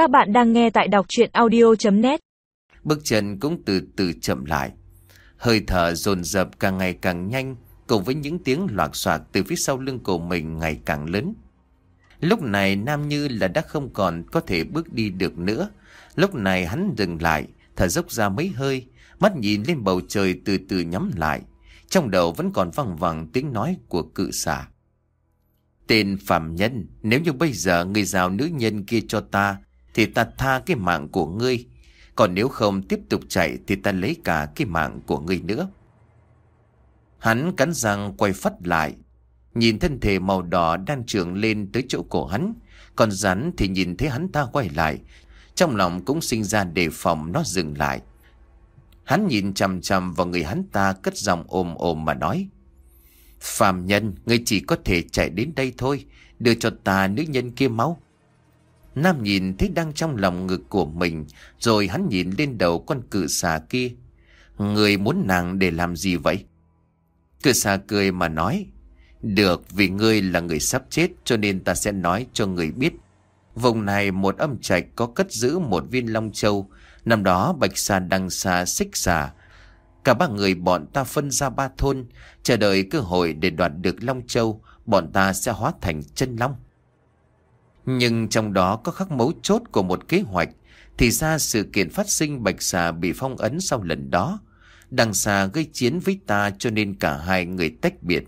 Các bạn đang nghe tại đọc chuyện audio.net Bước chân cũng từ từ chậm lại. Hơi thở dồn dập càng ngày càng nhanh, cùng với những tiếng loạt soạt từ phía sau lưng cổ mình ngày càng lớn. Lúc này Nam Như là đã không còn có thể bước đi được nữa. Lúc này hắn dừng lại, thở dốc ra mấy hơi, mắt nhìn lên bầu trời từ từ nhắm lại. Trong đầu vẫn còn văng vẳng tiếng nói của cự xà. Tên phạm nhân, nếu như bây giờ người giàu nữ nhân kia cho ta, thì ta tha cái mạng của ngươi. Còn nếu không tiếp tục chạy thì ta lấy cả cái mạng của ngươi nữa. Hắn cắn răng quay phát lại. Nhìn thân thể màu đỏ đang trưởng lên tới chỗ cổ hắn. Còn rắn thì nhìn thấy hắn ta quay lại. Trong lòng cũng sinh ra đề phòng nó dừng lại. Hắn nhìn chằm chằm vào người hắn ta cất giọng ôm ôm mà nói. Phạm nhân, ngươi chỉ có thể chạy đến đây thôi. Đưa cho ta nữ nhân kia máu. Nam nhìn thấy đang trong lòng ngực của mình, rồi hắn nhìn lên đầu con cự xà kia. Người muốn nàng để làm gì vậy? Cự xà cười mà nói. Được, vì ngươi là người sắp chết cho nên ta sẽ nói cho người biết. Vùng này một âm trạch có cất giữ một viên long châu. Năm đó bạch xà đăng xà xích xà. Cả ba người bọn ta phân ra ba thôn, chờ đợi cơ hội để đoạt được long châu, bọn ta sẽ hóa thành chân long. Nhưng trong đó có khắc mấu chốt của một kế hoạch, Thì ra sự kiện phát sinh Bạch Xà bị phong ấn sau lần đó, Đằng xà gây chiến với ta cho nên cả hai người tách biệt.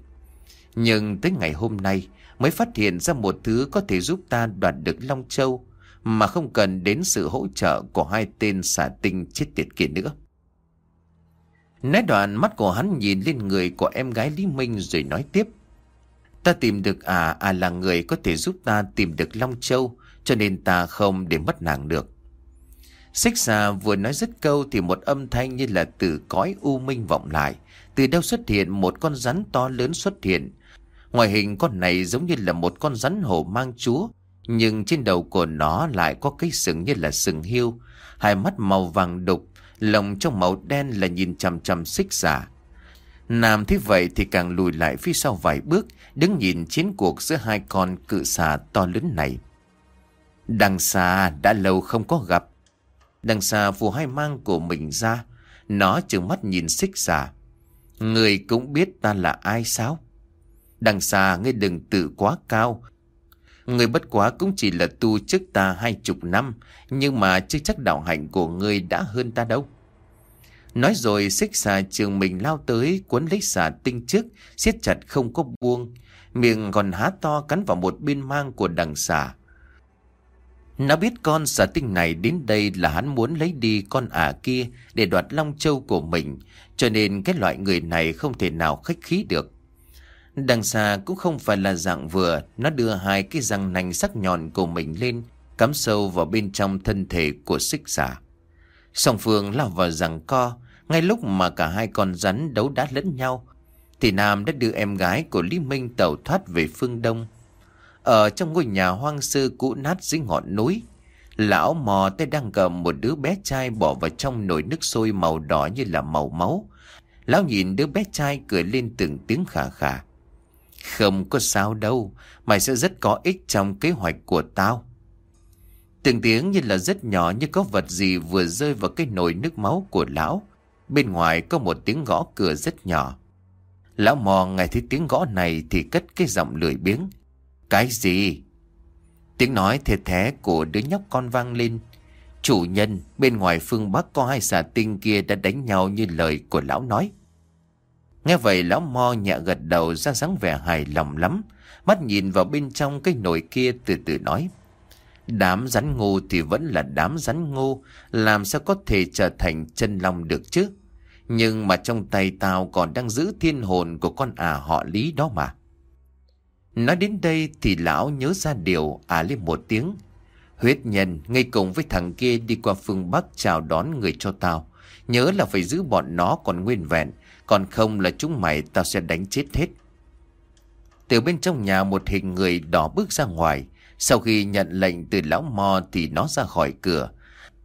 Nhưng tới ngày hôm nay Mới phát hiện ra một thứ có thể giúp ta đoạt được Long Châu, Mà không cần đến sự hỗ trợ của hai tên xà tinh chết tiệt kia nữa. Nói đoạn mắt của hắn nhìn lên người của em gái Lý Minh rồi nói tiếp. Ta tìm được à, à là người có thể giúp ta tìm được Long Châu, cho nên ta không để mất nàng được. Xích xà vừa nói dứt câu thì một âm thanh như là từ cõi u minh vọng lại. Từ đâu xuất hiện một con rắn to lớn xuất hiện. Ngoài hình con này giống như là một con rắn hổ mang chúa, nhưng trên đầu của nó lại có cái sừng như là sừng hiêu, hai mắt màu vàng đục, lồng trong màu đen là nhìn chằm chằm xích xà. Nam thế vậy thì càng lùi lại phía sau vài bước, đứng nhìn chiến cuộc giữa hai con cự xà to lớn này. Đằng xa đã lâu không có gặp. Đằng xa phù hai mang của mình ra, nó trừng mắt nhìn xích xà. Người cũng biết ta là ai sao? Đằng xa ngươi đừng tự quá cao. Người bất quá cũng chỉ là tu trước ta hai chục năm, nhưng mà chưa chắc đạo hạnh của ngươi đã hơn ta đâu. Nói rồi xích xà trường mình lao tới cuốn lấy xà tinh trước, siết chặt không có buông. Miệng còn há to cắn vào một bên mang của đằng xà. Nó biết con xà tinh này đến đây là hắn muốn lấy đi con ả kia để đoạt long châu của mình, cho nên cái loại người này không thể nào khách khí được. Đằng xà cũng không phải là dạng vừa, nó đưa hai cái răng nành sắc nhọn của mình lên, cắm sâu vào bên trong thân thể của xích xà. Song Phương lao vào rằng co, ngay lúc mà cả hai con rắn đấu đá lẫn nhau, thì Nam đã đưa em gái của Lý Minh tàu thoát về phương Đông. Ở trong ngôi nhà hoang sơ cũ nát dưới ngọn núi, lão mò tay đang cầm một đứa bé trai bỏ vào trong nồi nước sôi màu đỏ như là màu máu. Lão nhìn đứa bé trai cười lên từng tiếng khà khà. Không có sao đâu, mày sẽ rất có ích trong kế hoạch của tao. Từng tiếng như là rất nhỏ như có vật gì vừa rơi vào cái nồi nước máu của lão. Bên ngoài có một tiếng gõ cửa rất nhỏ. Lão mò nghe thấy tiếng gõ này thì cất cái giọng lười biếng. Cái gì? Tiếng nói thề thé của đứa nhóc con vang lên. Chủ nhân, bên ngoài phương Bắc có hai xà tinh kia đã đánh nhau như lời của lão nói. Nghe vậy lão mo nhẹ gật đầu ra dáng vẻ hài lòng lắm. Mắt nhìn vào bên trong cái nồi kia từ từ nói. Đám rắn ngô thì vẫn là đám rắn ngô làm sao có thể trở thành chân long được chứ? Nhưng mà trong tay tao còn đang giữ thiên hồn của con ả họ lý đó mà. Nói đến đây thì lão nhớ ra điều à lên một tiếng. Huyết nhân ngay cùng với thằng kia đi qua phương Bắc chào đón người cho tao. Nhớ là phải giữ bọn nó còn nguyên vẹn, còn không là chúng mày tao sẽ đánh chết hết. Từ bên trong nhà một hình người đỏ bước ra ngoài. Sau khi nhận lệnh từ lão Mo thì nó ra khỏi cửa.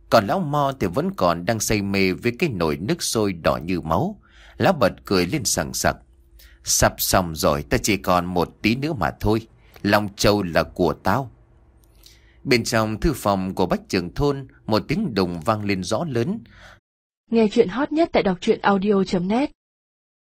Còn lão Mo thì vẫn còn đang say mê với cái nồi nước sôi đỏ như máu. Lão bật cười lên sảng sặc. Sắp xong rồi ta chỉ còn một tí nữa mà thôi. Long Châu là của tao. Bên trong thư phòng của bách trưởng thôn, một tiếng đùng vang lên rõ lớn. Nghe chuyện hot nhất tại đọc truyện audio.net